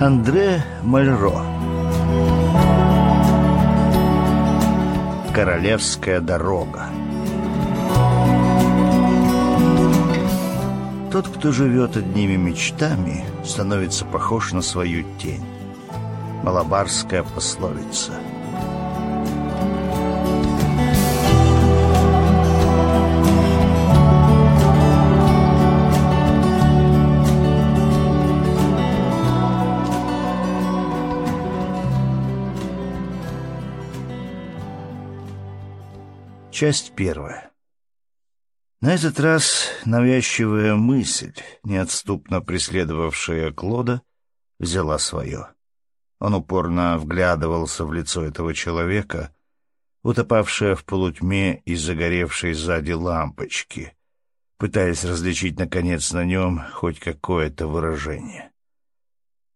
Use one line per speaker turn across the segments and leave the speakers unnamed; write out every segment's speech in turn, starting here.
Андре Мальро. Королевская дорога. Тот, кто живет одними мечтами, становится похож на свою тень. Малабарская пословица — Часть первая. На этот раз навязчивая мысль, неотступно преследовавшая Клода, взяла свое. Он упорно вглядывался в лицо этого человека, утопавшее в полутьме и загоревшей сзади лампочки, пытаясь различить, наконец, на нем хоть какое-то выражение.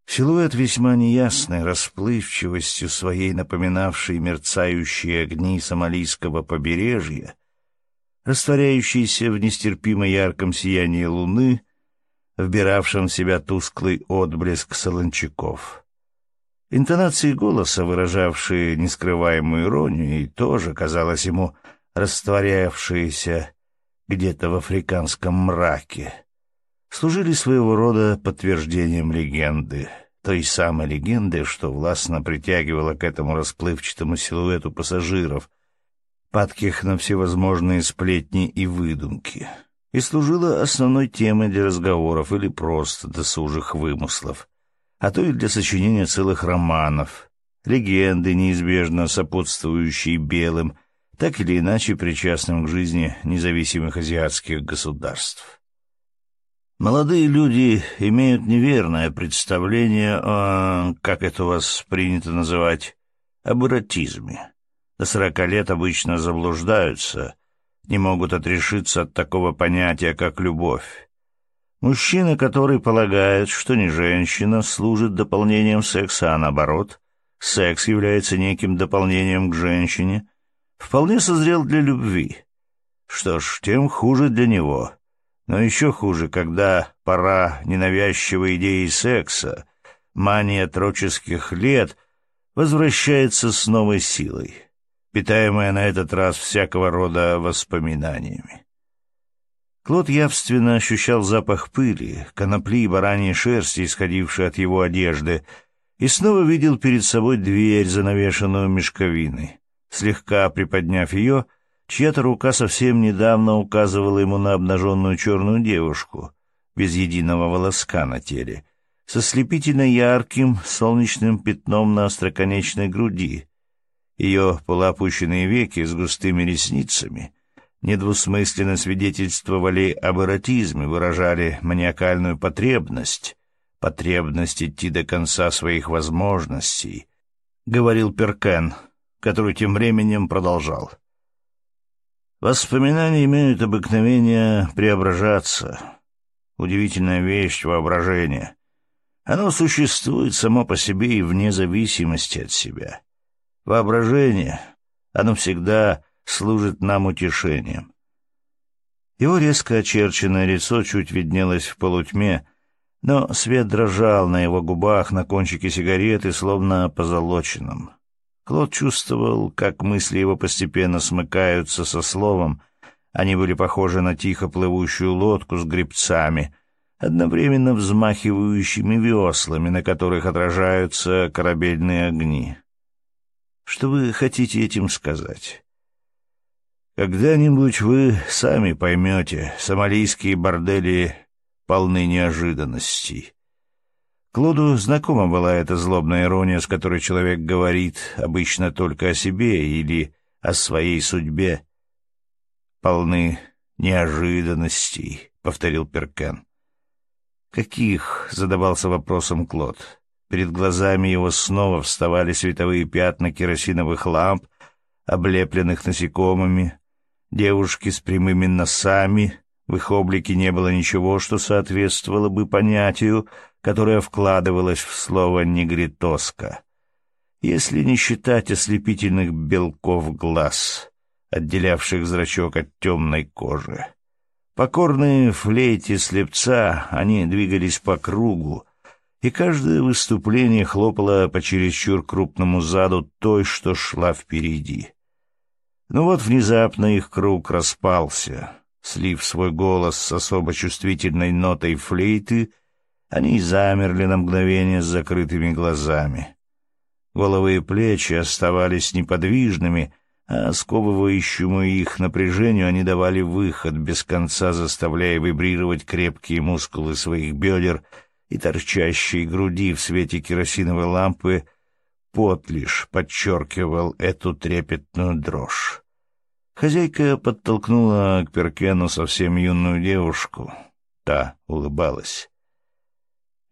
Силуэт весьма неясной расплывчивостью своей напоминавший мерцающие огни сомалийского побережья, растворяющийся в нестерпимо ярком сиянии луны, вбиравшем в себя тусклый отблеск солончаков. Интонации голоса, выражавшие нескрываемую иронию, и тоже, казалось ему, растворявшиеся где-то в африканском мраке, служили своего рода подтверждением легенды, той самой легенды, что властно притягивала к этому расплывчатому силуэту пассажиров, падких на всевозможные сплетни и выдумки, и служила основной темой для разговоров или просто досужих вымыслов, а то и для сочинения целых романов, легенды, неизбежно сопутствующие белым, так или иначе причастным к жизни независимых азиатских государств. Молодые люди имеют неверное представление о, как это у вас принято называть, об. До сорока лет обычно заблуждаются, не могут отрешиться от такого понятия, как любовь. Мужчина, который полагает, что не женщина служит дополнением секса, а наоборот, секс является неким дополнением к женщине, вполне созрел для любви. Что ж, тем хуже для него — но еще хуже, когда пора ненавязчивой идеи секса, мания троческих лет возвращается с новой силой, питаемая на этот раз всякого рода воспоминаниями. Клод явственно ощущал запах пыли, конопли и бараньей шерсти, исходившей от его одежды, и снова видел перед собой дверь, занавешенную мешковиной. Слегка приподняв ее, Чья-то рука совсем недавно указывала ему на обнаженную черную девушку, без единого волоска на теле, со слепительно ярким солнечным пятном на остроконечной груди. Ее полуопущенные веки с густыми ресницами недвусмысленно свидетельствовали об эротизме, выражали маниакальную потребность, потребность идти до конца своих возможностей, — говорил Перкен, который тем временем продолжал. — Воспоминания имеют обыкновение преображаться. Удивительная вещь — воображение. Оно существует само по себе и вне зависимости от себя. Воображение, оно всегда служит нам утешением. Его резко очерченное лицо чуть виднелось в полутьме, но свет дрожал на его губах, на кончике сигареты, словно позолоченном. Клод чувствовал, как мысли его постепенно смыкаются со словом. Они были похожи на тихо плывущую лодку с гребцами, одновременно взмахивающими веслами, на которых отражаются корабельные огни. Что вы хотите этим сказать? Когда-нибудь вы сами поймете, сомалийские бордели полны неожиданностей. Клоду знакома была эта злобная ирония, с которой человек говорит обычно только о себе или о своей судьбе. «Полны неожиданностей», — повторил Перкен. «Каких?» — задавался вопросом Клод. Перед глазами его снова вставали световые пятна керосиновых ламп, облепленных насекомыми, девушки с прямыми носами. В их облике не было ничего, что соответствовало бы понятию — которая вкладывалась в слово «негритоска», если не считать ослепительных белков глаз, отделявших зрачок от темной кожи. Покорные флейте слепца, они двигались по кругу, и каждое выступление хлопало по чересчур крупному заду той, что шла впереди. Но вот внезапно их круг распался. Слив свой голос с особо чувствительной нотой флейты, они замерли на мгновение с закрытыми глазами. Головы и плечи оставались неподвижными, а сковывающему их напряжению они давали выход, без конца заставляя вибрировать крепкие мускулы своих бедер и торчащей груди в свете керосиновой лампы пот лишь подчеркивал эту трепетную дрожь. Хозяйка подтолкнула к Перкену совсем юную девушку. Та улыбалась.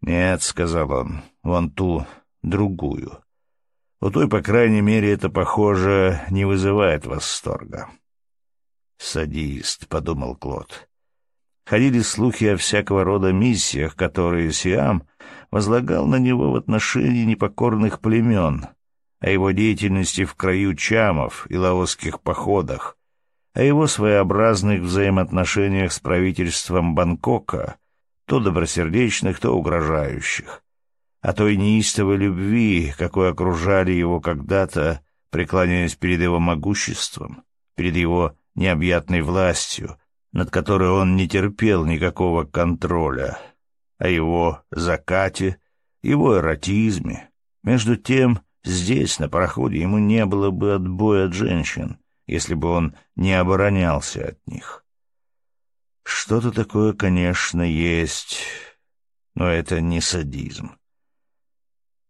«Нет», — сказал он, — «вон ту, другую. У той, по крайней мере, это, похоже, не вызывает восторга». «Садист», — подумал Клод. Ходили слухи о всякого рода миссиях, которые Сиам возлагал на него в отношении непокорных племен, о его деятельности в краю чамов и лаосских походах, о его своеобразных взаимоотношениях с правительством Бангкока, то добросердечных, то угрожающих, о той неистовой любви, какой окружали его когда-то, преклоняясь перед его могуществом, перед его необъятной властью — над которой он не терпел никакого контроля, о его закате, его эротизме. Между тем, здесь, на пароходе, ему не было бы отбоя от женщин, если бы он не оборонялся от них. Что-то такое, конечно, есть, но это не садизм.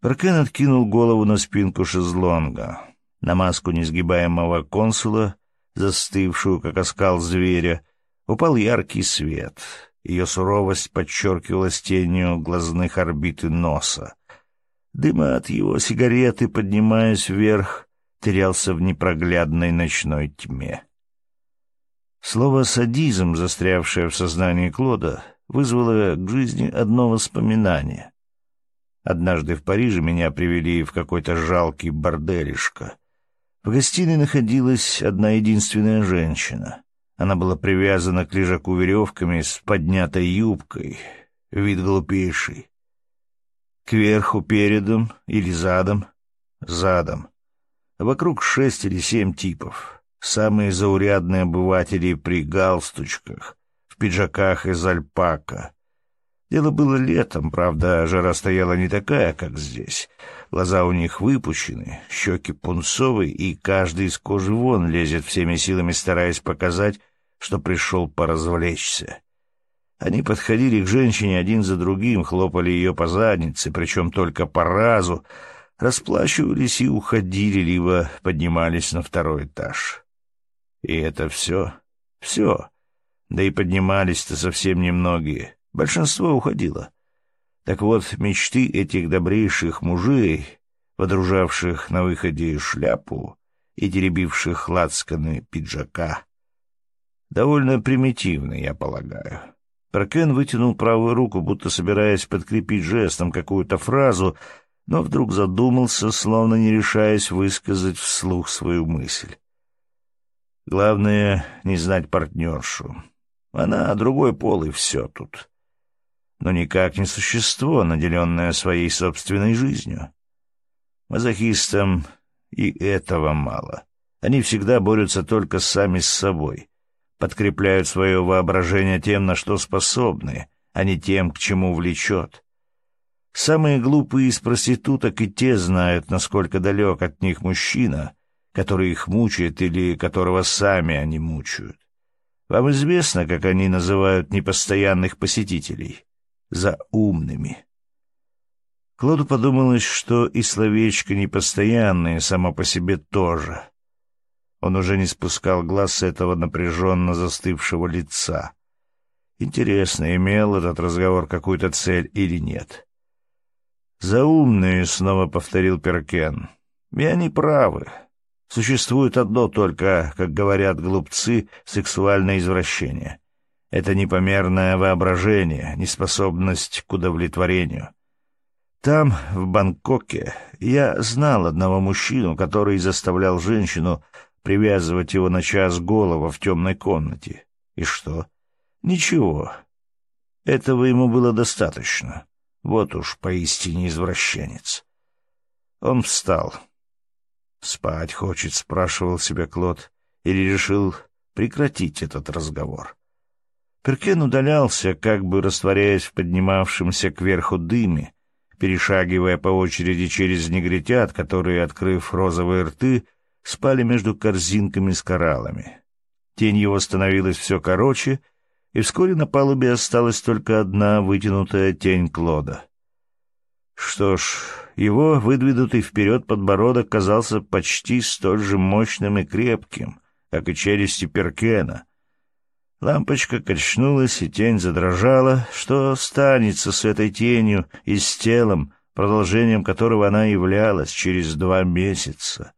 Паркен откинул голову на спинку шезлонга. На маску несгибаемого консула, застывшую, как оскал зверя, упал яркий свет. Ее суровость подчеркивалась тенью глазных орбит и носа. Дым от его сигареты, поднимаясь вверх, терялся в непроглядной ночной тьме. Слово «садизм», застрявшее в сознании Клода, вызвало к жизни одно воспоминание. Однажды в Париже меня привели в какой-то жалкий борделишко. В гостиной находилась одна единственная женщина. Она была привязана к лежаку веревками с поднятой юбкой, вид глупейший. Кверху передом или задом? Задом. Вокруг шесть или семь типов. Самые заурядные обыватели при галстучках, в пиджаках из альпака. Дело было летом, правда, жара стояла не такая, как здесь. Глаза у них выпущены, щеки пунцовые, и каждый из кожи вон лезет всеми силами, стараясь показать, что пришел поразвлечься. Они подходили к женщине один за другим, хлопали ее по заднице, причем только по разу, расплачивались и уходили, либо поднимались на второй этаж. И это все? Все. Да и поднимались-то совсем немногие. Большинство уходило. Так вот, мечты этих добрейших мужей, водружавших на выходе шляпу и теребивших лацканы пиджака, довольно примитивны, я полагаю. Прокен вытянул правую руку, будто собираясь подкрепить жестом какую-то фразу, но вдруг задумался, словно не решаясь высказать вслух свою мысль. Главное — не знать партнершу. Она другой пол, и все тут но никак не существо, наделенное своей собственной жизнью. Мазохистам и этого мало. Они всегда борются только сами с собой, подкрепляют свое воображение тем, на что способны, а не тем, к чему влечет. Самые глупые из проституток и те знают, насколько далек от них мужчина, который их мучает или которого сами они мучают. Вам известно, как они называют непостоянных посетителей? за умными. Клоду подумалось, что и словечко непостоянное само по себе тоже. Он уже не спускал глаз с этого напряженно застывшего лица. Интересно, имел этот разговор какую-то цель или нет? «Заумные», — снова повторил Перкен. «И они правы. Существует одно только, как говорят глупцы, сексуальное извращение. Это непомерное воображение, неспособность к удовлетворению. Там, в Бангкоке, я знал одного мужчину, который заставлял женщину привязывать его на час голова в темной комнате. И что? Ничего. Этого ему было достаточно. Вот уж поистине извращенец. Он встал. «Спать хочет», — спрашивал себя Клод, или решил прекратить этот разговор. Перкен удалялся, как бы растворяясь в поднимавшемся кверху дыме, перешагивая по очереди через негритят, которые, открыв розовые рты, спали между корзинками с кораллами. Тень его становилась все короче, и вскоре на палубе осталась только одна вытянутая тень Клода. Что ж, его выдвинутый вперед подбородок казался почти столь же мощным и крепким, как и челюсти Перкена. Лампочка качнулась, и тень задрожала. Что станется с этой тенью и с телом, продолжением которого она являлась через два месяца?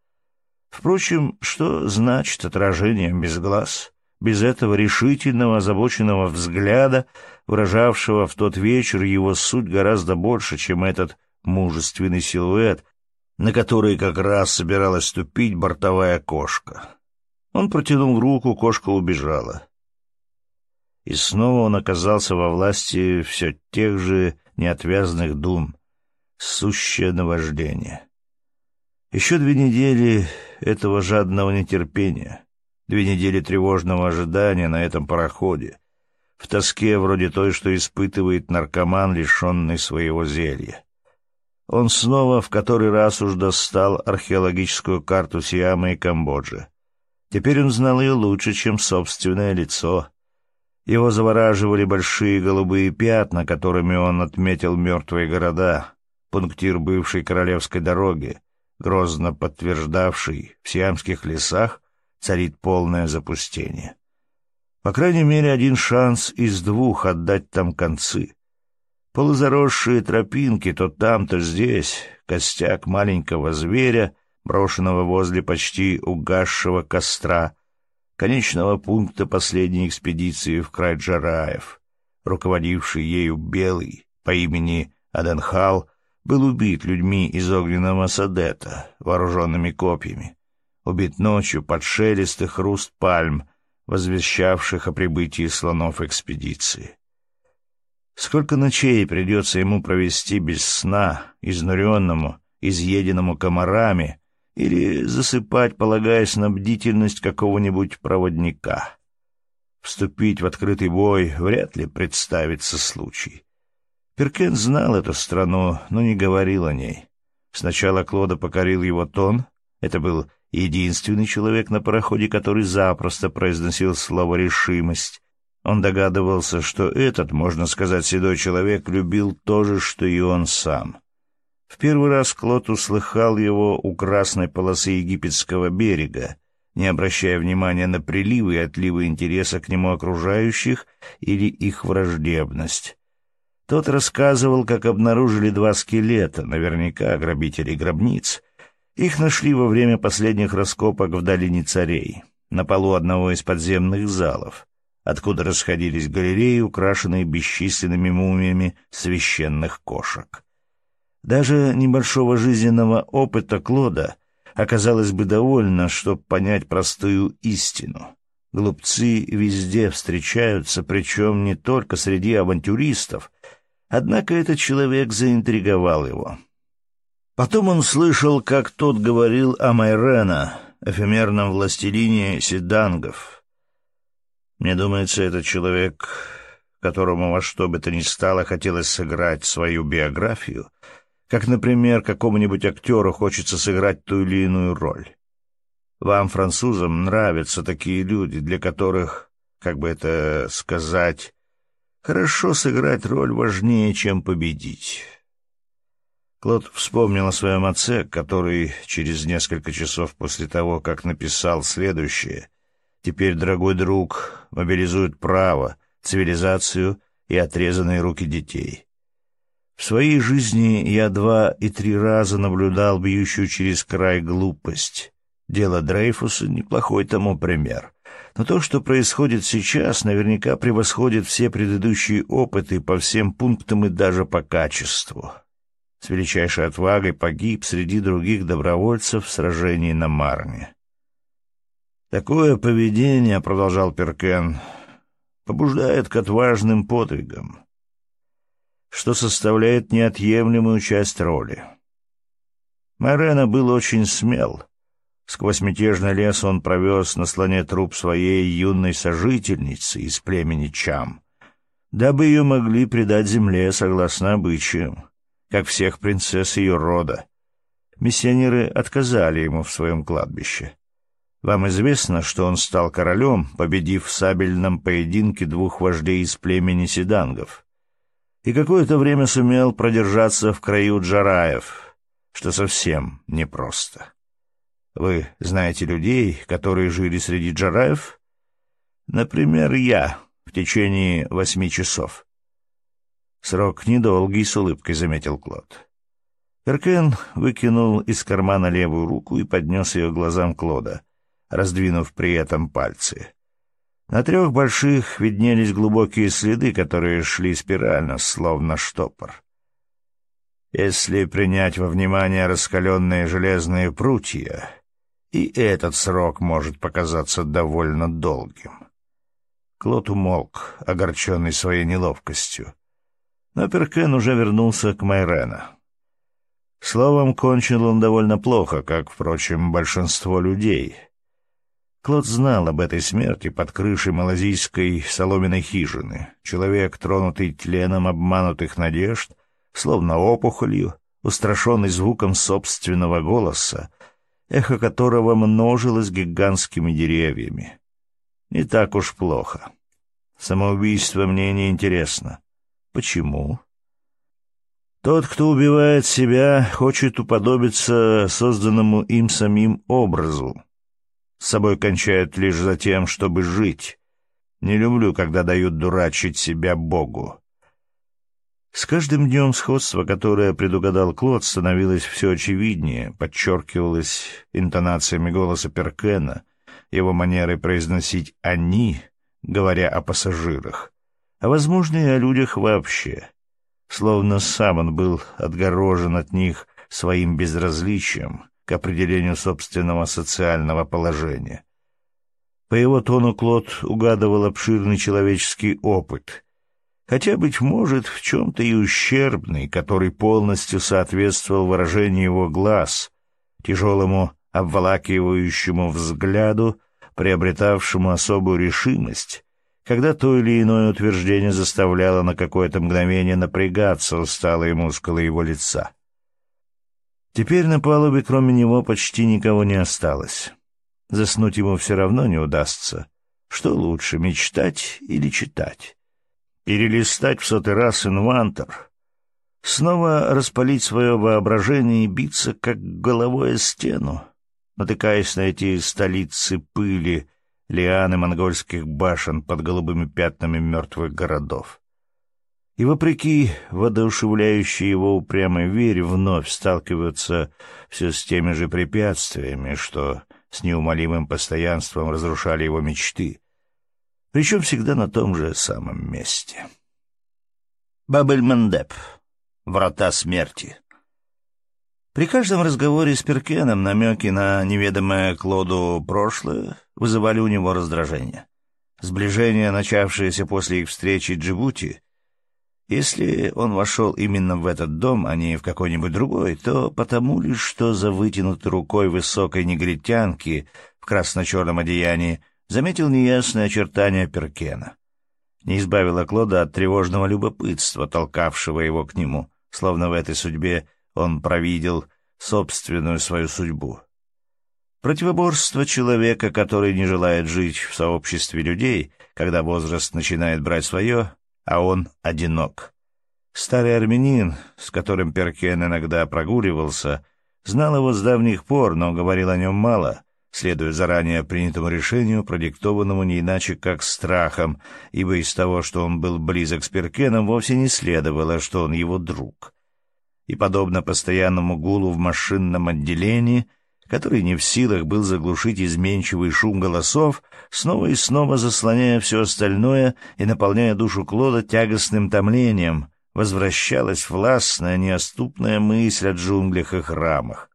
Впрочем, что значит отражение без глаз, без этого решительного, озабоченного взгляда, выражавшего в тот вечер его суть гораздо больше, чем этот мужественный силуэт, на который как раз собиралась ступить бортовая кошка. Он протянул руку, кошка убежала. И снова он оказался во власти все тех же неотвязных дум, сущее наваждение. Еще две недели этого жадного нетерпения, две недели тревожного ожидания на этом пароходе, в тоске вроде той, что испытывает наркоман, лишенный своего зелья. Он снова в который раз уж достал археологическую карту Сиама и Камбоджи. Теперь он знал ее лучше, чем собственное лицо. Его завораживали большие голубые пятна, которыми он отметил мертвые города, пунктир бывшей королевской дороги, грозно подтверждавший, в сиамских лесах царит полное запустение. По крайней мере, один шанс из двух отдать там концы. Полузаросшие тропинки то там, то здесь, костяк маленького зверя, брошенного возле почти угасшего костра, конечного пункта последней экспедиции в край Джараев, руководивший ею белый по имени Аденхал, был убит людьми из огненного Садета, вооруженными копьями. Убит ночью под шелест и хруст пальм, возвещавших о прибытии слонов экспедиции. Сколько ночей придется ему провести без сна, изнуренному, изъеденному комарами, или засыпать, полагаясь на бдительность какого-нибудь проводника. Вступить в открытый бой вряд ли представится случай. Перкен знал эту страну, но не говорил о ней. Сначала Клода покорил его тон. Это был единственный человек на пароходе, который запросто произносил слово «решимость». Он догадывался, что этот, можно сказать, седой человек любил то же, что и он сам. В первый раз Клод услыхал его у красной полосы египетского берега, не обращая внимания на приливы и отливы интереса к нему окружающих или их враждебность. Тот рассказывал, как обнаружили два скелета, наверняка грабителей гробниц. Их нашли во время последних раскопок в долине царей, на полу одного из подземных залов, откуда расходились галереи, украшенные бесчисленными мумиями священных кошек. Даже небольшого жизненного опыта Клода оказалось бы довольно, чтобы понять простую истину. Глупцы везде встречаются, причем не только среди авантюристов, Однако этот человек заинтриговал его. Потом он слышал, как тот говорил о Майрена, эфемерном властелине седангов. Мне думается, этот человек, которому во что бы то ни стало хотелось сыграть свою биографию, как, например, какому-нибудь актеру хочется сыграть ту или иную роль. Вам, французам, нравятся такие люди, для которых, как бы это сказать, Хорошо сыграть роль важнее, чем победить. Клод вспомнил о своем отце, который через несколько часов после того, как написал следующее, «Теперь, дорогой друг, мобилизует право, цивилизацию и отрезанные руки детей». В своей жизни я два и три раза наблюдал бьющую через край глупость. Дело Дрейфуса — неплохой тому пример. Но то, что происходит сейчас, наверняка превосходит все предыдущие опыты по всем пунктам и даже по качеству. С величайшей отвагой погиб среди других добровольцев в сражении на Марне. «Такое поведение, — продолжал Перкен, — побуждает к отважным подвигам. что составляет неотъемлемую часть роли. Морено был очень смел. Сквозь мятежный лес он провез на слоне труп своей юной сожительницы из племени Чам, дабы ее могли предать земле согласно обычаям, как всех принцесс ее рода. Миссионеры отказали ему в своем кладбище. Вам известно, что он стал королем, победив в сабельном поединке двух вождей из племени седангов. И какое-то время сумел продержаться в краю Джараев, что совсем непросто. Вы знаете людей, которые жили среди Джараев? Например, я в течение восьми часов. Срок недолгий, с улыбкой заметил Клод. Перкен выкинул из кармана левую руку и поднес ее глазам Клода — раздвинув при этом пальцы. На трех больших виднелись глубокие следы, которые шли спирально, словно штопор. Если принять во внимание раскаленные железные прутья, и этот срок может показаться довольно долгим. Клод умолк, огорченный своей неловкостью. Но Перкен уже вернулся к Майрена. Словом, кончил он довольно плохо, как, впрочем, большинство людей — Клод знал об этой смерти под крышей малазийской соломенной хижины. Человек, тронутый тленом обманутых надежд, словно опухолью, устрашенный звуком собственного голоса, эхо которого множилось гигантскими деревьями. Не так уж плохо. Самоубийство мне не интересно. Почему? Тот, кто убивает себя, хочет уподобиться созданному им самим образу, с собой кончают лишь за тем, чтобы жить. Не люблю, когда дают дурачить себя Богу. С каждым днем сходство, которое предугадал Клод, становилось все очевиднее, подчеркивалось интонациями голоса Перкена, его манерой произносить «они», говоря о пассажирах, а, возможно, и о людях вообще. Словно сам он был отгорожен от них своим безразличием, к определению собственного социального положения. По его тону Клод угадывал обширный человеческий опыт, хотя, быть может, в чем-то и ущербный, который полностью соответствовал выражению его глаз, тяжелому обволакивающему взгляду, приобретавшему особую решимость, когда то или иное утверждение заставляло на какое-то мгновение напрягаться усталые мускулы его лица. Теперь на палубе кроме него почти никого не осталось. Заснуть ему все равно не удастся. Что лучше, мечтать или читать? Перелистать в сотый раз инвантор? Снова распалить свое воображение и биться, как головой о стену, натыкаясь на эти столицы пыли, лианы монгольских башен под голубыми пятнами мертвых городов и, вопреки воодушевляющей его упрямой вере, вновь сталкиваются все с теми же препятствиями, что с неумолимым постоянством разрушали его мечты, причем всегда на том же самом месте. Бабель-Мандеп. Врата смерти. При каждом разговоре с Перкеном намеки на неведомое Клоду прошлое вызывали у него раздражение. Сближение, начавшееся после их встречи в Джибути, если он вошел именно в этот дом, а не в какой-нибудь другой, то потому лишь, что за вытянутой рукой высокой негритянки в красно-черном одеянии заметил неясные очертания Перкена. Не избавило Клода от тревожного любопытства, толкавшего его к нему, словно в этой судьбе он провидел собственную свою судьбу. Противоборство человека, который не желает жить в сообществе людей, когда возраст начинает брать свое, а он одинок. Старый армянин, с которым Перкен иногда прогуливался, знал его с давних пор, но говорил о нем мало, следуя заранее принятому решению, продиктованному не иначе как страхом, ибо из того, что он был близок с Перкеном, вовсе не следовало, что он его друг. И, подобно постоянному гулу в машинном отделении, который не в силах был заглушить изменчивый шум голосов, снова и снова заслоняя все остальное и наполняя душу Клода тягостным томлением, возвращалась властная, неоступная мысль о джунглях и храмах.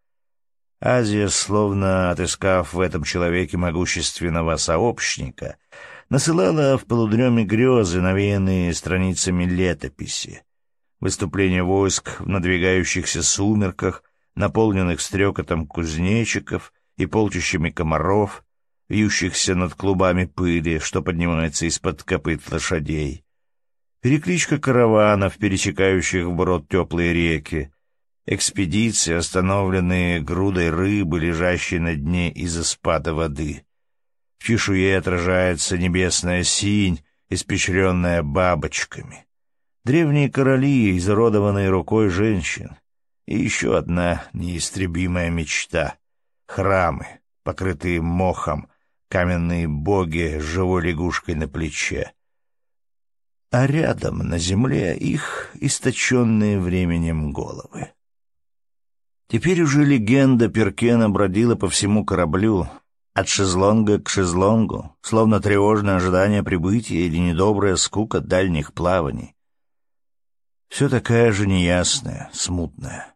Азия, словно отыскав в этом человеке могущественного сообщника, насылала в полудреме грезы, навеянные страницами летописи. Выступление войск в надвигающихся сумерках, наполненных стрекотом кузнечиков и полчищами комаров, вьющихся над клубами пыли, что поднимается из-под копыт лошадей. Перекличка караванов, пересекающих вброд теплые реки, экспедиции, остановленные грудой рыбы, лежащей на дне из-за спада воды. В чешуе отражается небесная синь, испещренная бабочками. Древние короли, изуродованные рукой женщин. И еще одна неистребимая мечта — храмы, покрытые мохом, каменные боги с живой лягушкой на плече. А рядом на земле их источенные временем головы. Теперь уже легенда Перкена бродила по всему кораблю, от шезлонга к шезлонгу, словно тревожное ожидание прибытия или недобрая скука дальних плаваний. Все такая же неясная, смутная.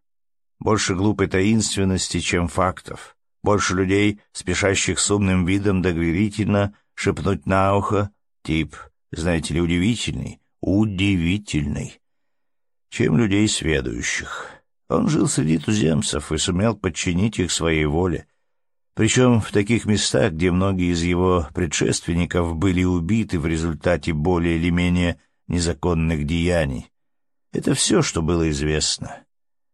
Больше глупой таинственности, чем фактов. Больше людей, спешащих с умным видом доверительно шепнуть на ухо, тип, знаете ли, удивительный, удивительный, чем людей сведущих. Он жил среди туземцев и сумел подчинить их своей воле, причем в таких местах, где многие из его предшественников были убиты в результате более или менее незаконных деяний. Это все, что было известно.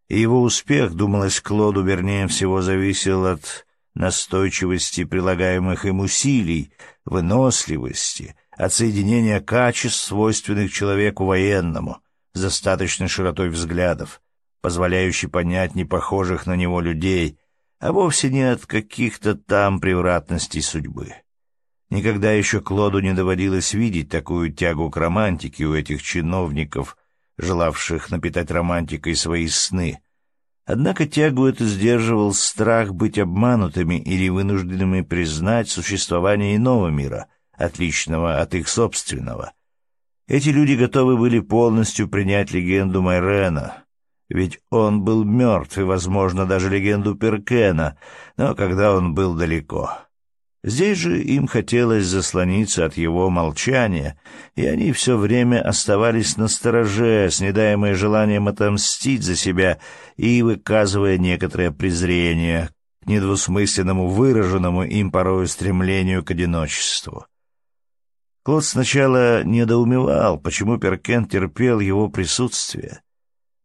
И его успех, думалось Клоду, вернее всего, зависел от настойчивости прилагаемых им усилий, выносливости, от соединения качеств, свойственных человеку военному, с достаточной широтой взглядов, позволяющей понять непохожих на него людей — а вовсе не от каких-то там превратностей судьбы. Никогда еще Клоду не доводилось видеть такую тягу к романтике у этих чиновников, желавших напитать романтикой свои сны. Однако тягу эту сдерживал страх быть обманутыми или вынужденными признать существование иного мира, отличного от их собственного. Эти люди готовы были полностью принять легенду Майрена, ведь он был мертв и, возможно, даже легенду Перкена, но когда он был далеко. Здесь же им хотелось заслониться от его молчания, и они все время оставались на стороже, снедаемые желанием отомстить за себя и выказывая некоторое презрение к недвусмысленному выраженному им порою стремлению к одиночеству. Клод сначала недоумевал, почему Перкен терпел его присутствие —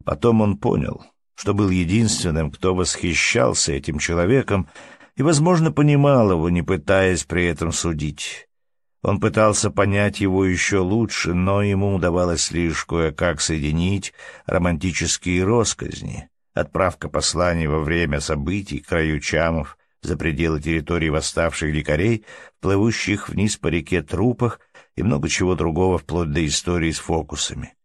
Потом он понял, что был единственным, кто восхищался этим человеком и, возможно, понимал его, не пытаясь при этом судить. Он пытался понять его еще лучше, но ему удавалось лишь кое-как соединить романтические росказни, отправка посланий во время событий к краю Чамов за пределы территории восставших дикарей, плывущих вниз по реке трупах и много чего другого вплоть до истории с фокусами.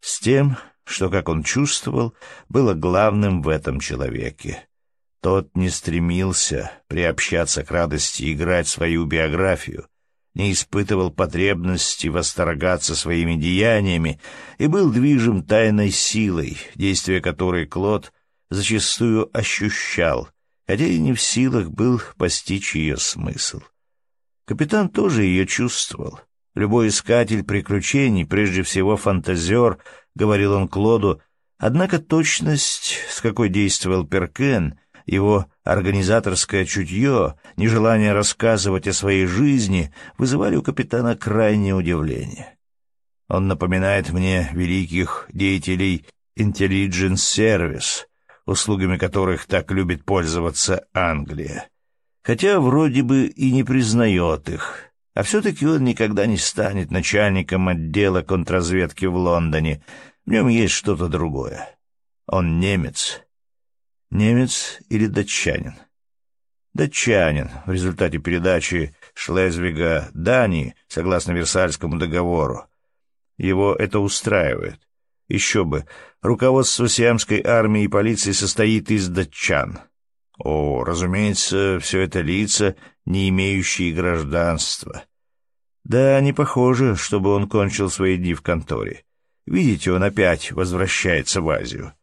С тем, что, как он чувствовал, было главным в этом человеке. Тот не стремился приобщаться к радости играть свою биографию, не испытывал потребности восторгаться своими деяниями и был движим тайной силой, действия которой Клод зачастую ощущал, хотя и не в силах был постичь ее смысл. Капитан тоже ее чувствовал. Любой искатель приключений, прежде всего фантазер —— говорил он Клоду, однако точность, с какой действовал Перкен, его организаторское чутье, нежелание рассказывать о своей жизни вызывали у капитана крайнее удивление. Он напоминает мне великих деятелей Intelligence Service, услугами которых так любит пользоваться Англия. Хотя вроде бы и не признает их, а все-таки он никогда не станет начальником отдела контрразведки в Лондоне. В нем есть что-то другое. Он немец. Немец или датчанин? Датчанин в результате передачи Шлезвига Дании согласно Версальскому договору. Его это устраивает. Еще бы, руководство сиамской армии и полиции состоит из датчан. О, разумеется, все это лица, не имеющие гражданства. Да, не похоже, чтобы он кончил свои дни в конторе. Видите, он опять возвращается в Азию.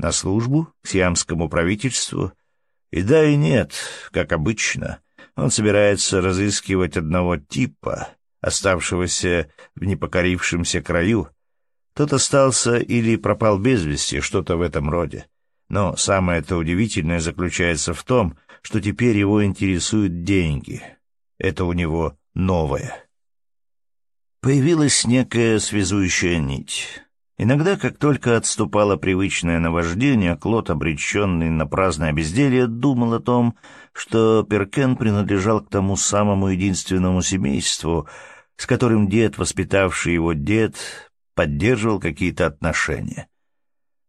На службу, к сиамскому правительству. И да, и нет, как обычно. Он собирается разыскивать одного типа, оставшегося в непокорившемся краю. Тот остался или пропал без вести, что-то в этом роде. Но самое-то удивительное заключается в том, что теперь его интересуют деньги. Это у него новое. Появилась некая связующая нить. Иногда, как только отступало привычное наваждение, Клод, обреченный на праздное безделье, думал о том, что Перкен принадлежал к тому самому единственному семейству, с которым дед, воспитавший его дед, поддерживал какие-то отношения.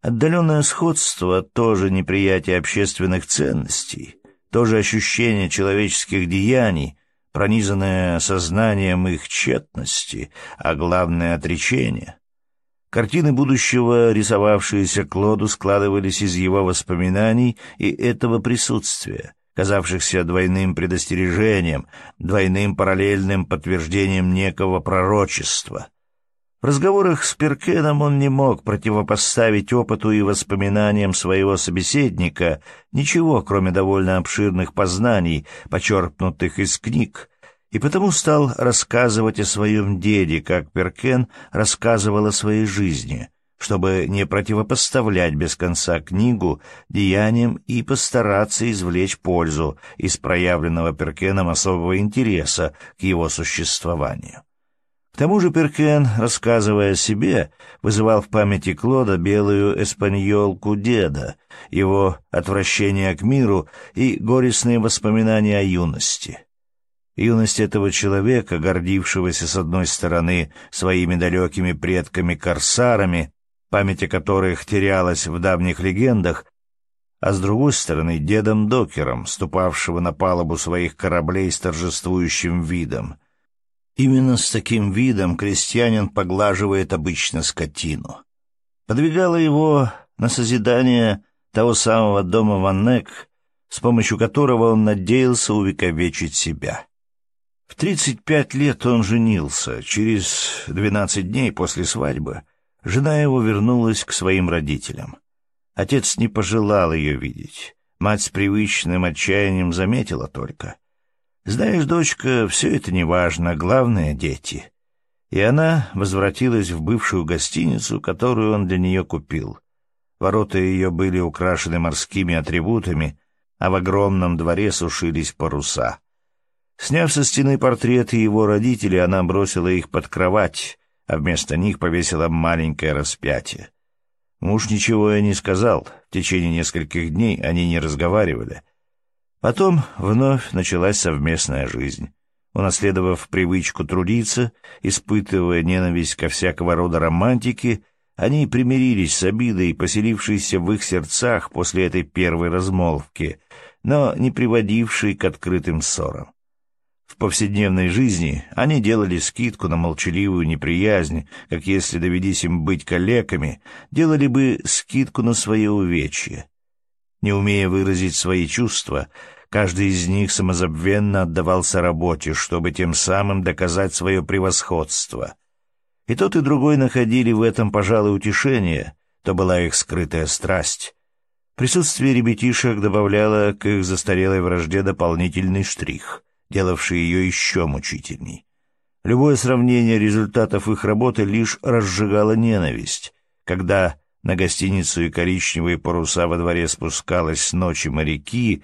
Отдаленное сходство, тоже неприятие общественных ценностей, тоже ощущение человеческих деяний, пронизанное сознанием их тщетности, а главное — отречение. Картины будущего, рисовавшиеся Клоду, складывались из его воспоминаний и этого присутствия, казавшихся двойным предостережением, двойным параллельным подтверждением некого пророчества — в разговорах с Перкеном он не мог противопоставить опыту и воспоминаниям своего собеседника ничего, кроме довольно обширных познаний, почерпнутых из книг, и потому стал рассказывать о своем деде, как Перкен рассказывал о своей жизни, чтобы не противопоставлять без конца книгу деяниям и постараться извлечь пользу из проявленного Перкеном особого интереса к его существованию. К тому же Перкен, рассказывая о себе, вызывал в памяти Клода белую эспаньолку деда, его отвращение к миру и горестные воспоминания о юности. Юность этого человека, гордившегося с одной стороны своими далекими предками-корсарами, память о которых терялась в давних легендах, а с другой стороны дедом Докером, ступавшего на палубу своих кораблей с торжествующим видом — Именно с таким видом крестьянин поглаживает обычно скотину. Подвигало его на созидание того самого дома Ваннек, с помощью которого он надеялся увековечить себя. В 35 лет он женился. Через 12 дней после свадьбы жена его вернулась к своим родителям. Отец не пожелал ее видеть. Мать с привычным отчаянием заметила только. Знаешь, дочка, все это не важно, главное — дети. И она возвратилась в бывшую гостиницу, которую он для нее купил. Ворота ее были украшены морскими атрибутами, а в огромном дворе сушились паруса. Сняв со стены портреты его родителей, она бросила их под кровать, а вместо них повесила маленькое распятие. Муж ничего и не сказал. В течение нескольких дней они не разговаривали — Потом вновь началась совместная жизнь. Унаследовав привычку трудиться, испытывая ненависть ко всякого рода романтике, они примирились с обидой, поселившейся в их сердцах после этой первой размолвки, но не приводившей к открытым ссорам. В повседневной жизни они делали скидку на молчаливую неприязнь, как если, доведись им быть калеками, делали бы скидку на свое увечье. Не умея выразить свои чувства, каждый из них самозабвенно отдавался работе, чтобы тем самым доказать свое превосходство. И тот, и другой находили в этом, пожалуй, утешение, то была их скрытая страсть. Присутствие ребятишек добавляло к их застарелой вражде дополнительный штрих, делавший ее еще мучительней. Любое сравнение результатов их работы лишь разжигало ненависть, когда на гостиницу и коричневые паруса во дворе спускалась ночи моряки,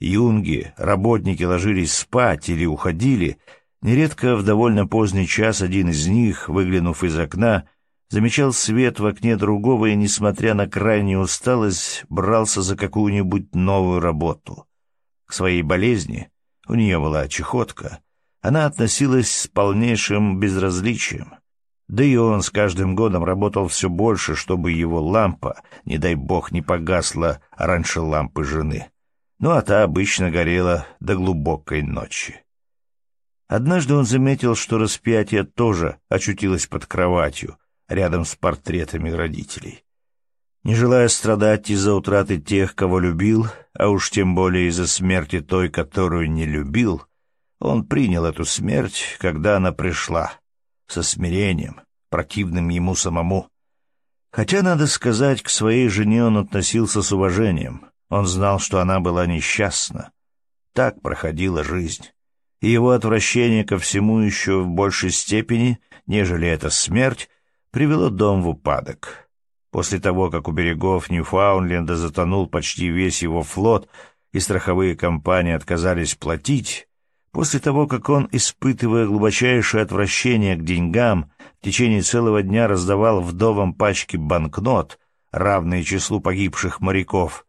юнги, работники ложились спать или уходили. Нередко в довольно поздний час один из них, выглянув из окна, замечал свет в окне другого и, несмотря на крайнюю усталость, брался за какую-нибудь новую работу. К своей болезни, у нее была чехотка, она относилась с полнейшим безразличием. Да и он с каждым годом работал все больше, чтобы его лампа, не дай бог, не погасла раньше лампы жены. Ну а та обычно горела до глубокой ночи. Однажды он заметил, что распятие тоже очутилось под кроватью, рядом с портретами родителей. Не желая страдать из-за утраты тех, кого любил, а уж тем более из-за смерти той, которую не любил, он принял эту смерть, когда она пришла — со смирением, противным ему самому. Хотя, надо сказать, к своей жене он относился с уважением. Он знал, что она была несчастна. Так проходила жизнь. И его отвращение ко всему еще в большей степени, нежели эта смерть, привело дом в упадок. После того, как у берегов Ньюфаундленда затонул почти весь его флот и страховые компании отказались платить, после того, как он, испытывая глубочайшее отвращение к деньгам, в течение целого дня раздавал вдовам пачки банкнот, равные числу погибших моряков,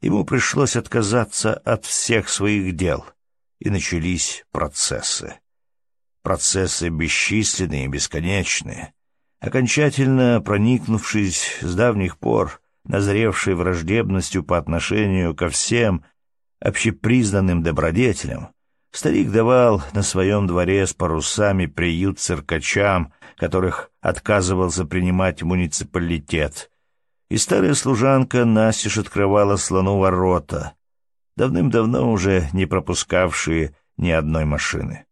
ему пришлось отказаться от всех своих дел, и начались процессы. Процессы бесчисленные и бесконечные, окончательно проникнувшись с давних пор назревшей враждебностью по отношению ко всем общепризнанным добродетелям, старик давал на своем дворе с парусами приют циркачам, которых отказывался принимать муниципалитет, и старая служанка настежь открывала слону ворота, давным-давно уже не пропускавшие ни одной машины.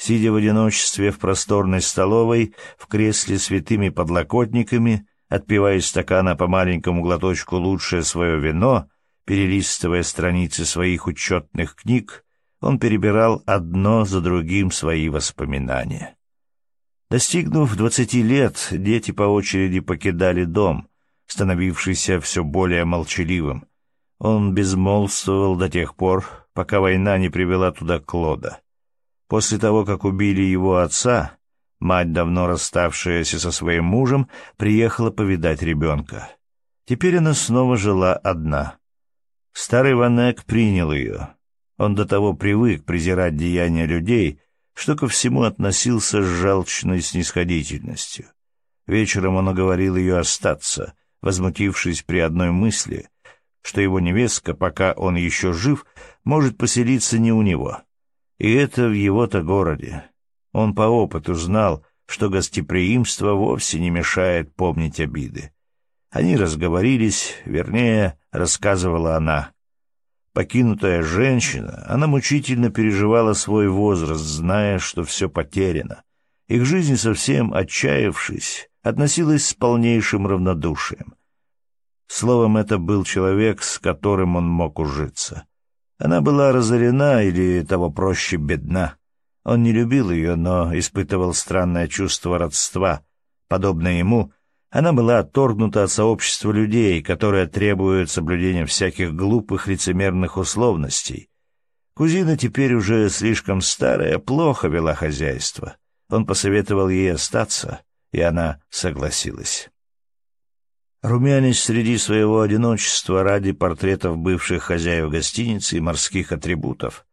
Сидя в одиночестве в просторной столовой, в кресле с витыми подлокотниками, отпивая из стакана по маленькому глоточку лучшее свое вино, перелистывая страницы своих учетных книг, он перебирал одно за другим свои воспоминания. Достигнув двадцати лет, дети по очереди покидали дом, становившийся все более молчаливым. Он безмолвствовал до тех пор, пока война не привела туда Клода. После того, как убили его отца, мать, давно расставшаяся со своим мужем, приехала повидать ребенка. Теперь она снова жила одна. Старый Ванек принял ее. Он до того привык презирать деяния людей, что ко всему относился с жалчной снисходительностью. Вечером он уговорил ее остаться, возмутившись при одной мысли, что его невестка, пока он еще жив, может поселиться не у него. И это в его-то городе. Он по опыту знал, что гостеприимство вовсе не мешает помнить обиды. Они разговорились, вернее, рассказывала она. Покинутая женщина, она мучительно переживала свой возраст, зная, что все потеряно. Их жизнь совсем отчаявшись, относилась с полнейшим равнодушием. Словом, это был человек, с которым он мог ужиться. Она была разорена или, того проще, бедна. Он не любил ее, но испытывал странное чувство родства. Подобно ему, она была отторгнута от сообщества людей, которые требуют соблюдения всяких глупых лицемерных условностей. Кузина теперь уже слишком старая, плохо вела хозяйство. Он посоветовал ей остаться, и она согласилась. Румянец среди своего одиночества ради портретов бывших хозяев гостиницы и морских атрибутов,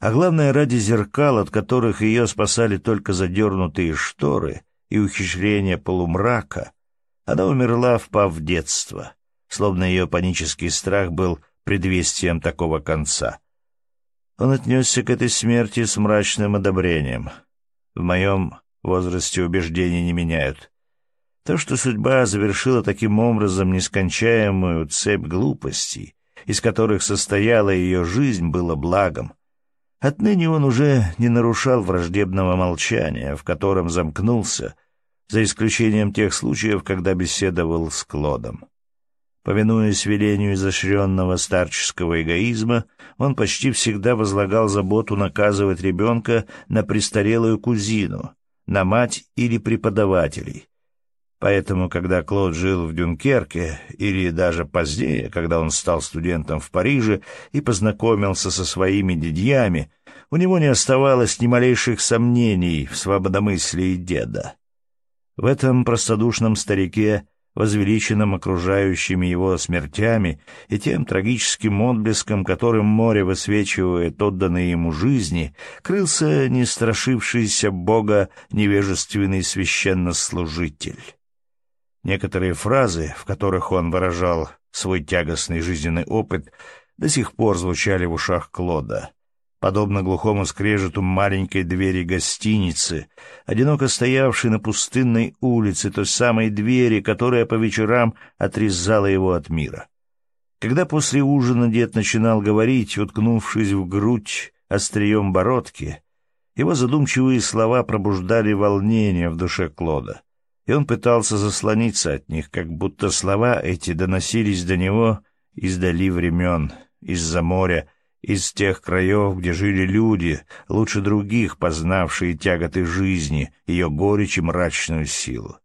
а главное ради зеркал, от которых ее спасали только задернутые шторы и ухищрения полумрака, она умерла, впав в детство, словно ее панический страх был предвестием такого конца. Он отнесся к этой смерти с мрачным одобрением. В моем возрасте убеждения не меняют. То, что судьба завершила таким образом нескончаемую цепь глупостей, из которых состояла ее жизнь, было благом. Отныне он уже не нарушал враждебного молчания, в котором замкнулся, за исключением тех случаев, когда беседовал с Клодом. Повинуясь велению изощренного старческого эгоизма, он почти всегда возлагал заботу наказывать ребенка на престарелую кузину, на мать или преподавателей, Поэтому, когда Клод жил в Дюнкерке, или даже позднее, когда он стал студентом в Париже и познакомился со своими дядьями, у него не оставалось ни малейших сомнений в свободомыслии деда. В этом простодушном старике, возвеличенном окружающими его смертями и тем трагическим отблеском, которым море высвечивает отданные ему жизни, крылся не страшившийся Бога невежественный священнослужитель. Некоторые фразы, в которых он выражал свой тягостный жизненный опыт, до сих пор звучали в ушах Клода. Подобно глухому скрежету маленькой двери гостиницы, одиноко стоявшей на пустынной улице, той самой двери, которая по вечерам отрезала его от мира. Когда после ужина дед начинал говорить, уткнувшись в грудь острием бородки, его задумчивые слова пробуждали волнение в душе Клода и он пытался заслониться от них, как будто слова эти доносились до него издали времен, из-за моря, из тех краев, где жили люди, лучше других познавшие тяготы жизни, ее горечь и мрачную силу.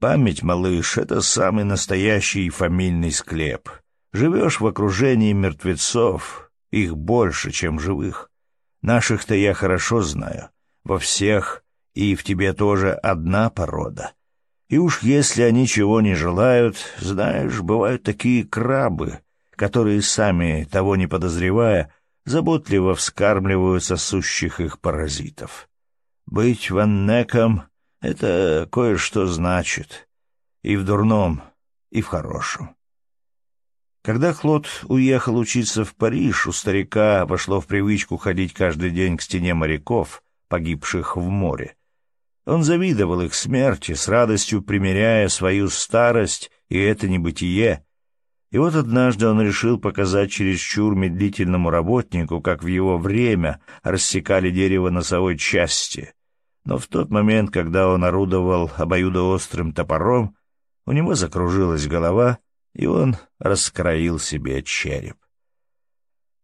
Память, малыш, — это самый настоящий фамильный склеп. Живешь в окружении мертвецов, их больше, чем живых. Наших-то я хорошо знаю. Во всех и в тебе тоже одна порода. И уж если они чего не желают, знаешь, бывают такие крабы, которые сами, того не подозревая, заботливо вскармливают сосущих их паразитов. Быть ваннеком — это кое-что значит. И в дурном, и в хорошем. Когда Клод уехал учиться в Париж, у старика вошло в привычку ходить каждый день к стене моряков, погибших в море. Он завидовал их смерти, с радостью примиряя свою старость и это небытие. И вот однажды он решил показать чересчур медлительному работнику, как в его время рассекали дерево носовой части. Но в тот момент, когда он орудовал обоюдоострым топором, у него закружилась голова, и он раскроил себе череп.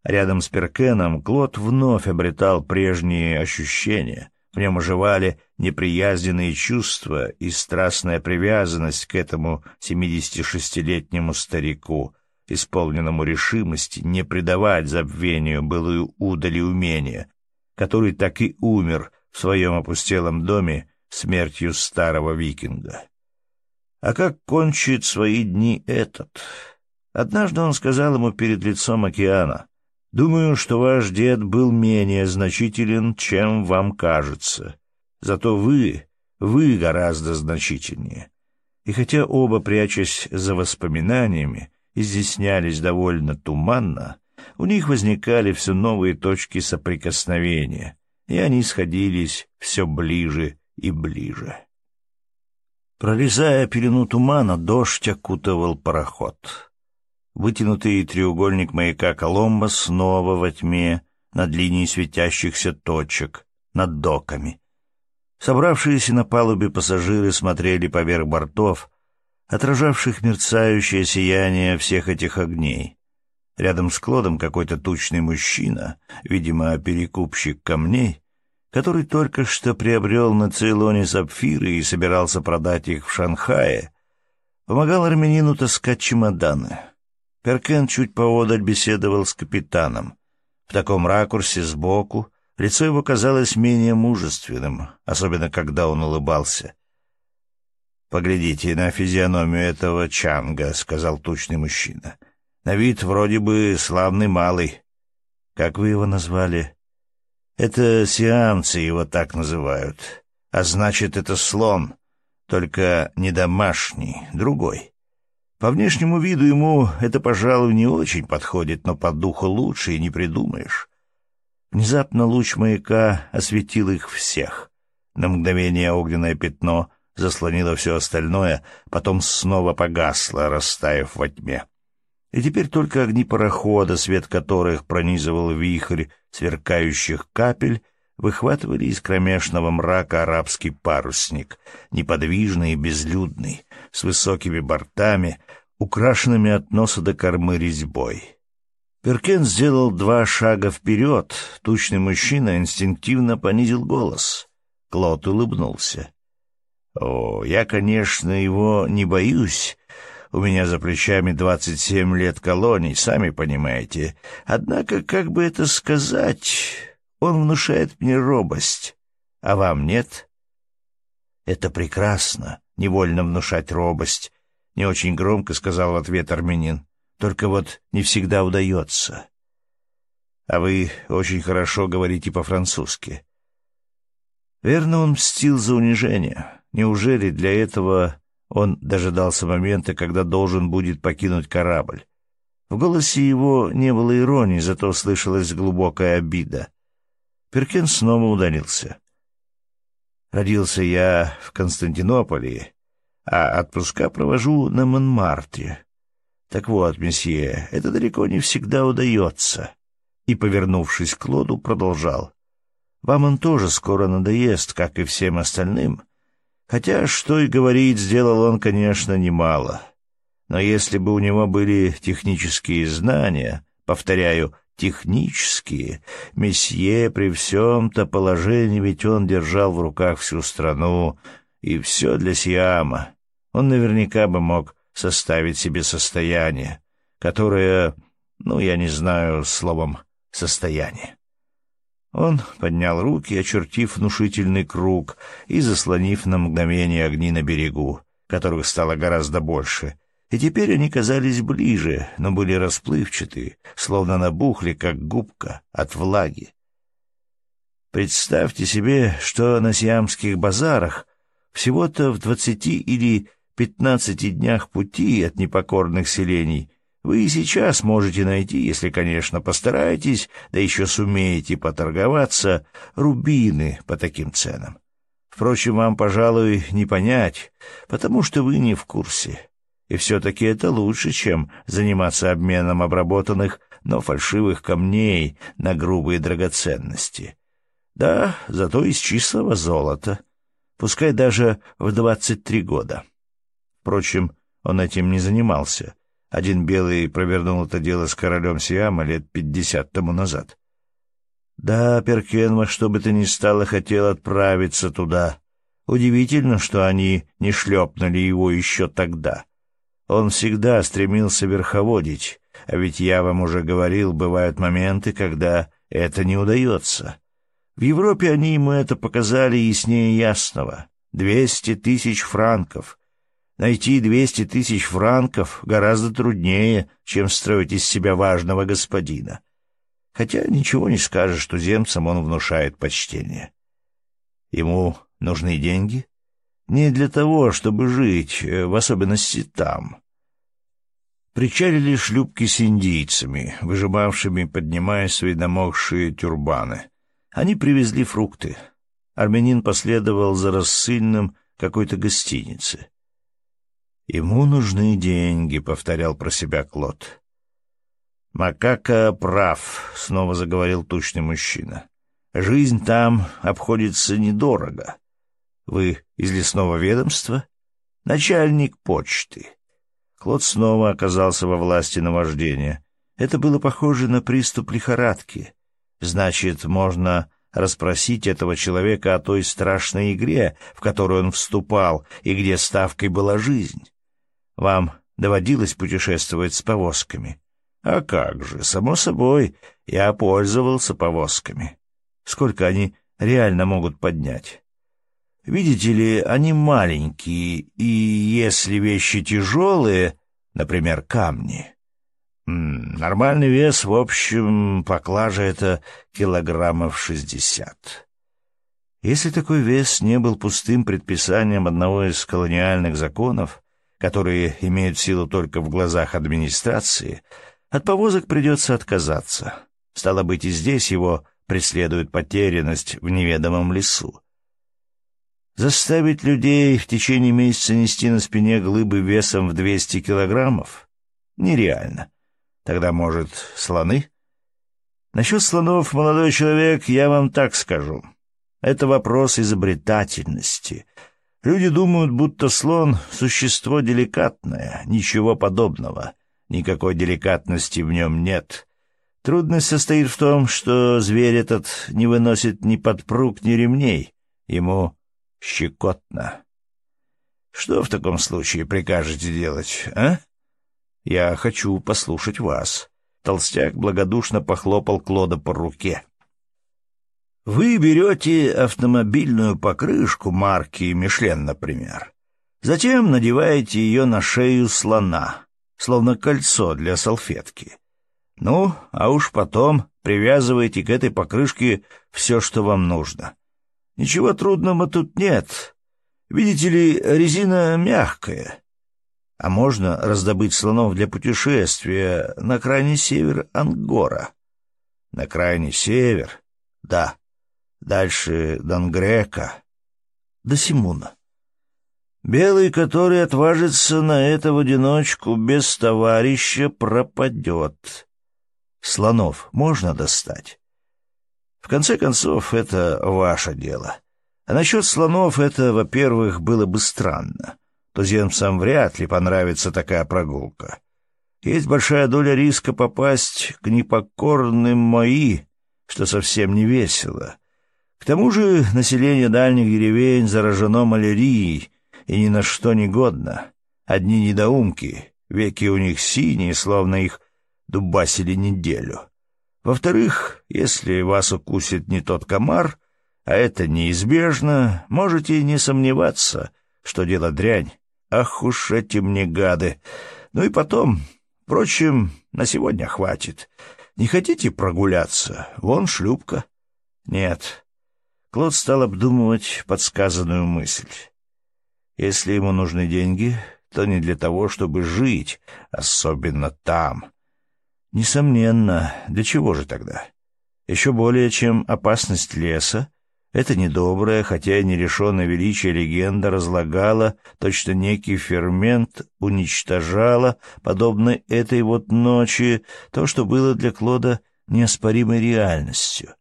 Рядом с Перкеном Клод вновь обретал прежние ощущения — в нем оживали неприязненные чувства и страстная привязанность к этому 76-летнему старику, исполненному решимости не предавать забвению былую удали умения, который так и умер в своем опустелом доме смертью старого викинга. А как кончит свои дни этот? Однажды он сказал ему перед лицом океана, Думаю, что ваш дед был менее значителен, чем вам кажется. Зато вы, вы гораздо значительнее. И хотя оба, прячась за воспоминаниями, изъяснялись довольно туманно, у них возникали все новые точки соприкосновения, и они сходились все ближе и ближе. Прорезая пелену тумана, дождь окутывал пароход. Вытянутый треугольник маяка Коломбо снова во тьме, над линией светящихся точек, над доками. Собравшиеся на палубе пассажиры смотрели поверх бортов, отражавших мерцающее сияние всех этих огней. Рядом с Клодом какой-то тучный мужчина, видимо, перекупщик камней, который только что приобрел на Цейлоне сапфиры и собирался продать их в Шанхае, помогал армянину таскать чемоданы. Перкен чуть поодаль беседовал с капитаном. В таком ракурсе сбоку лицо его казалось менее мужественным, особенно когда он улыбался. «Поглядите на физиономию этого Чанга», — сказал тучный мужчина. «На вид вроде бы славный малый. Как вы его назвали?» «Это сиамцы его так называют. А значит, это слон, только не домашний, другой». По внешнему виду ему это, пожалуй, не очень подходит, но по духу лучше и не придумаешь. Внезапно луч маяка осветил их всех. На мгновение огненное пятно заслонило все остальное, потом снова погасло, растаяв во тьме. И теперь только огни парохода, свет которых пронизывал вихрь сверкающих капель, выхватывали из кромешного мрака арабский парусник, неподвижный и безлюдный, с высокими бортами, украшенными от носа до кормы резьбой. Перкен сделал два шага вперед, тучный мужчина инстинктивно понизил голос. Клод улыбнулся. «О, я, конечно, его не боюсь. У меня за плечами двадцать семь лет колоний, сами понимаете. Однако, как бы это сказать, он внушает мне робость. А вам нет?» «Это прекрасно», невольно внушать робость. Не очень громко сказал в ответ армянин. Только вот не всегда удается. А вы очень хорошо говорите по-французски. Верно, он мстил за унижение. Неужели для этого он дожидался момента, когда должен будет покинуть корабль? В голосе его не было иронии, зато слышалась глубокая обида. Перкен снова удалился. Родился я в Константинополе, а отпуска провожу на Монмартре. Так вот, месье, это далеко не всегда удается. И, повернувшись к Лоду, продолжал. Вам он тоже скоро надоест, как и всем остальным. Хотя, что и говорить, сделал он, конечно, немало. Но если бы у него были технические знания, повторяю, технические. Месье при всем-то положении, ведь он держал в руках всю страну, и все для Сиама. Он наверняка бы мог составить себе состояние, которое, ну, я не знаю словом «состояние». Он поднял руки, очертив внушительный круг и заслонив на мгновение огни на берегу, которых стало гораздо больше, и теперь они казались ближе, но были расплывчаты, словно набухли, как губка от влаги. Представьте себе, что на сиамских базарах всего-то в двадцати или пятнадцати днях пути от непокорных селений вы и сейчас можете найти, если, конечно, постараетесь, да еще сумеете поторговаться, рубины по таким ценам. Впрочем, вам, пожалуй, не понять, потому что вы не в курсе. И все-таки это лучше, чем заниматься обменом обработанных, но фальшивых камней на грубые драгоценности. Да, зато из чистого золота. Пускай даже в двадцать три года. Впрочем, он этим не занимался — один белый провернул это дело с королем Сиама лет пятьдесят тому назад. Да, Перкен во что бы то ни стало хотел отправиться туда. Удивительно, что они не шлепнули его еще тогда. Он всегда стремился верховодить, а ведь я вам уже говорил, бывают моменты, когда это не удается. В Европе они ему это показали яснее ясного. Двести тысяч франков — Найти двести тысяч франков гораздо труднее, чем строить из себя важного господина. Хотя ничего не скажешь, что земцам он внушает почтение. Ему нужны деньги? Не для того, чтобы жить, э, в особенности там. Причалили шлюпки с индийцами, выжимавшими, поднимая свои домогшие тюрбаны. Они привезли фрукты. Армянин последовал за рассыльным какой-то гостиницы. «Ему нужны деньги», — повторял про себя Клод. «Макака прав», — снова заговорил тучный мужчина. «Жизнь там обходится недорого. Вы из лесного ведомства? Начальник почты». Клод снова оказался во власти наваждения. Это было похоже на приступ лихорадки. Значит, можно расспросить этого человека о той страшной игре, в которую он вступал, и где ставкой была жизнь. Вам доводилось путешествовать с повозками? А как же, само собой, я пользовался повозками. Сколько они реально могут поднять? Видите ли, они маленькие, и если вещи тяжелые, например, камни, нормальный вес, в общем, поклажа это килограммов шестьдесят. Если такой вес не был пустым предписанием одного из колониальных законов, которые имеют силу только в глазах администрации, от повозок придется отказаться. Стало быть, и здесь его преследует потерянность в неведомом лесу. Заставить людей в течение месяца нести на спине глыбы весом в 200 килограммов? Нереально. Тогда, может, слоны? Насчет слонов, молодой человек, я вам так скажу. Это вопрос изобретательности — Люди думают, будто слон — существо деликатное, ничего подобного. Никакой деликатности в нем нет. Трудность состоит в том, что зверь этот не выносит ни подпруг, ни ремней. Ему щекотно. Что в таком случае прикажете делать, а? Я хочу послушать вас. Толстяк благодушно похлопал Клода по руке. Вы берете автомобильную покрышку марки «Мишлен», например. Затем надеваете ее на шею слона, словно кольцо для салфетки. Ну, а уж потом привязываете к этой покрышке все, что вам нужно. Ничего трудного тут нет. Видите ли, резина мягкая. А можно раздобыть слонов для путешествия на крайний север Ангора. На крайний север, да дальше Донгрека, до Симуна. Белый, который отважится на это в одиночку, без товарища, пропадет. Слонов можно достать? В конце концов, это ваше дело. А насчет слонов это, во-первых, было бы странно. Туземцам вряд ли понравится такая прогулка. Есть большая доля риска попасть к непокорным мои, что совсем не весело. К тому же население дальних деревень заражено малярией, и ни на что не годна. Одни недоумки, веки у них синие, словно их дубасили неделю. Во-вторых, если вас укусит не тот комар, а это неизбежно, можете не сомневаться, что дело дрянь. Ах уж эти мне гады! Ну и потом, впрочем, на сегодня хватит. Не хотите прогуляться? Вон шлюпка. Нет. Клод стал обдумывать подсказанную мысль. Если ему нужны деньги, то не для того, чтобы жить, особенно там. Несомненно, для чего же тогда? Еще более, чем опасность леса, эта недобрая, хотя и не лишенная величия легенда разлагала, точно некий фермент уничтожала, подобно этой вот ночи, то, что было для Клода неоспоримой реальностью.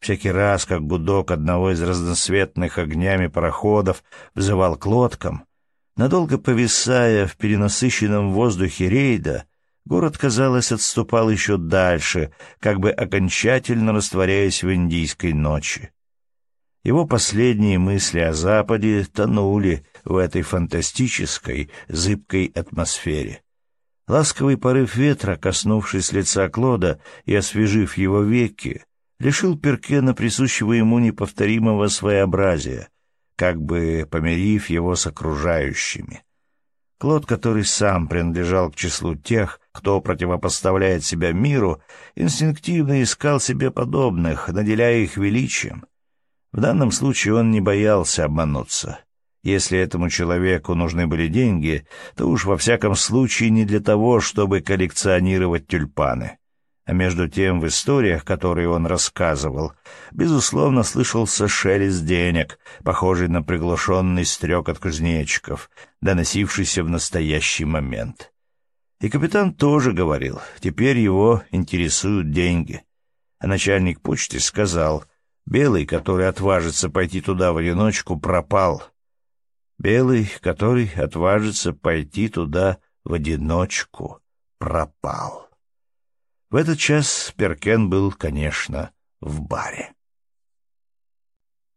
Всякий раз, как гудок одного из разноцветных огнями пароходов взывал к лодкам, надолго повисая в перенасыщенном воздухе рейда, город, казалось, отступал еще дальше, как бы окончательно растворяясь в индийской ночи. Его последние мысли о Западе тонули в этой фантастической, зыбкой атмосфере. Ласковый порыв ветра, коснувшись лица Клода и освежив его веки, лишил Перкена присущего ему неповторимого своеобразия, как бы помирив его с окружающими. Клод, который сам принадлежал к числу тех, кто противопоставляет себя миру, инстинктивно искал себе подобных, наделяя их величием — в данном случае он не боялся обмануться. Если этому человеку нужны были деньги, то уж во всяком случае не для того, чтобы коллекционировать тюльпаны. А между тем в историях, которые он рассказывал, безусловно, слышался шелест денег, похожий на приглушенный стрек от кузнечиков, доносившийся в настоящий момент. И капитан тоже говорил, теперь его интересуют деньги. А начальник почты сказал — Белый, который отважится пойти туда в одиночку, пропал. Белый, который отважится пойти туда в одиночку, пропал. В этот час Перкен был, конечно, в баре.